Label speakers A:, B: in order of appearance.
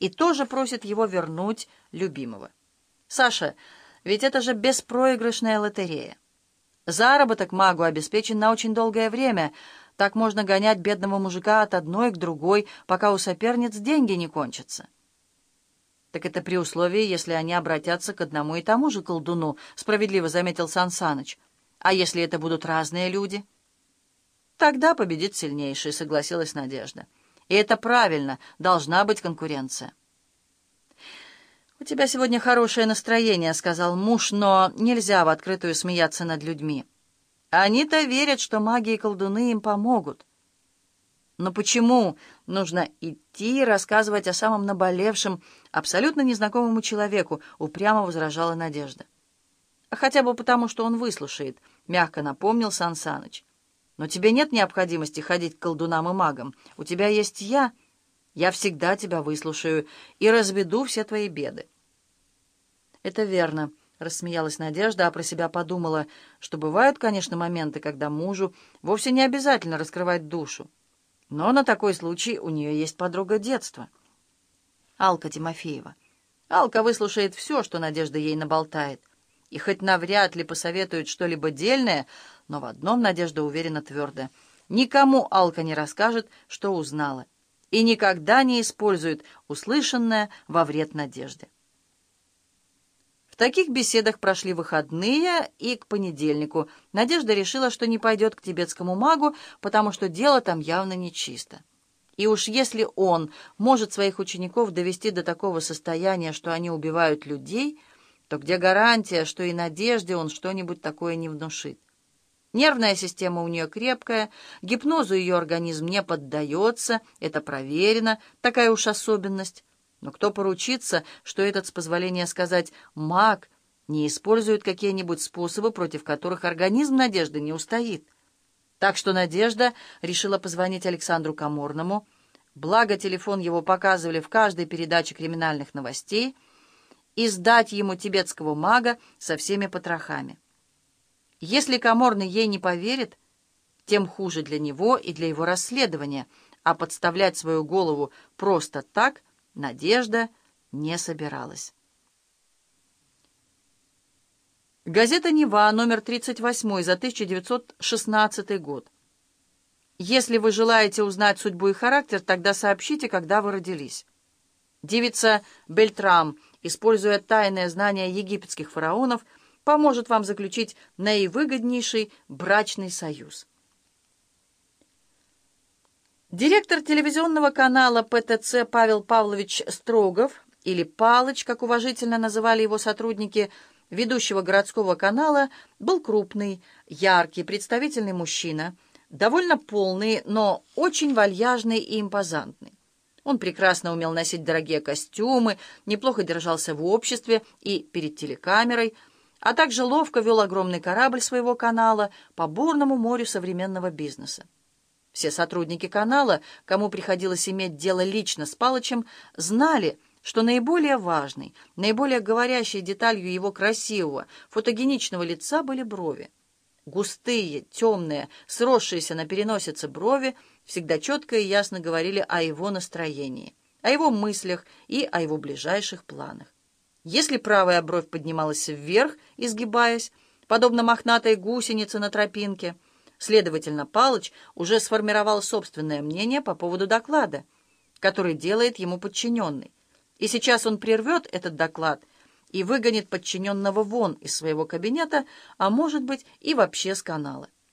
A: и тоже просит его вернуть любимого. «Саша, ведь это же беспроигрышная лотерея. Заработок магу обеспечен на очень долгое время. Так можно гонять бедного мужика от одной к другой, пока у соперниц деньги не кончатся». «Так это при условии, если они обратятся к одному и тому же колдуну», — справедливо заметил Сан Саныч. «А если это будут разные люди?» «Тогда победит сильнейший», — согласилась Надежда. «И это правильно, должна быть конкуренция». «У тебя сегодня хорошее настроение», — сказал муж, «но нельзя в открытую смеяться над людьми. Они-то верят, что маги и колдуны им помогут». Но почему нужно идти и рассказывать о самом наболевшем абсолютно незнакомому человеку, упрямо возражала Надежда. Хотя бы потому, что он выслушает, мягко напомнил Сан Саныч. Но тебе нет необходимости ходить к колдунам и магам. У тебя есть я. Я всегда тебя выслушаю и разведу все твои беды. Это верно, рассмеялась Надежда, а про себя подумала, что бывают, конечно, моменты, когда мужу вовсе не обязательно раскрывать душу. Но на такой случай у нее есть подруга детства. Алка Тимофеева. Алка выслушает все, что Надежда ей наболтает. И хоть навряд ли посоветует что-либо дельное, но в одном Надежда уверена твердо. Никому Алка не расскажет, что узнала, и никогда не использует услышанное во вред Надежде таких беседах прошли выходные, и к понедельнику Надежда решила, что не пойдет к тибетскому магу, потому что дело там явно нечисто. И уж если он может своих учеников довести до такого состояния, что они убивают людей, то где гарантия, что и Надежде он что-нибудь такое не внушит? Нервная система у нее крепкая, гипнозу ее организм не поддается, это проверено, такая уж особенность. Но кто поручится, что этот, с позволения сказать, маг не использует какие-нибудь способы, против которых организм Надежды не устоит? Так что Надежда решила позвонить Александру Каморному, благо телефон его показывали в каждой передаче криминальных новостей, и сдать ему тибетского мага со всеми потрохами. Если Каморный ей не поверит, тем хуже для него и для его расследования, а подставлять свою голову просто так – Надежда не собиралась. Газета «Нева», номер 38 за 1916 год. Если вы желаете узнать судьбу и характер, тогда сообщите, когда вы родились. Девица Бельтрам, используя тайное знание египетских фараонов, поможет вам заключить наивыгоднейший брачный союз. Директор телевизионного канала ПТЦ Павел Павлович Строгов, или Палыч, как уважительно называли его сотрудники, ведущего городского канала, был крупный, яркий, представительный мужчина, довольно полный, но очень вальяжный и импозантный. Он прекрасно умел носить дорогие костюмы, неплохо держался в обществе и перед телекамерой, а также ловко вел огромный корабль своего канала по бурному морю современного бизнеса. Все сотрудники канала, кому приходилось иметь дело лично с Палычем, знали, что наиболее важной, наиболее говорящей деталью его красивого, фотогеничного лица были брови. Густые, темные, сросшиеся на переносице брови всегда четко и ясно говорили о его настроении, о его мыслях и о его ближайших планах. Если правая бровь поднималась вверх, изгибаясь, подобно мохнатой гусенице на тропинке — Следовательно, Палыч уже сформировал собственное мнение по поводу доклада, который делает ему подчиненный. И сейчас он прервет этот доклад и выгонит подчиненного вон из своего кабинета, а может быть и вообще с канала.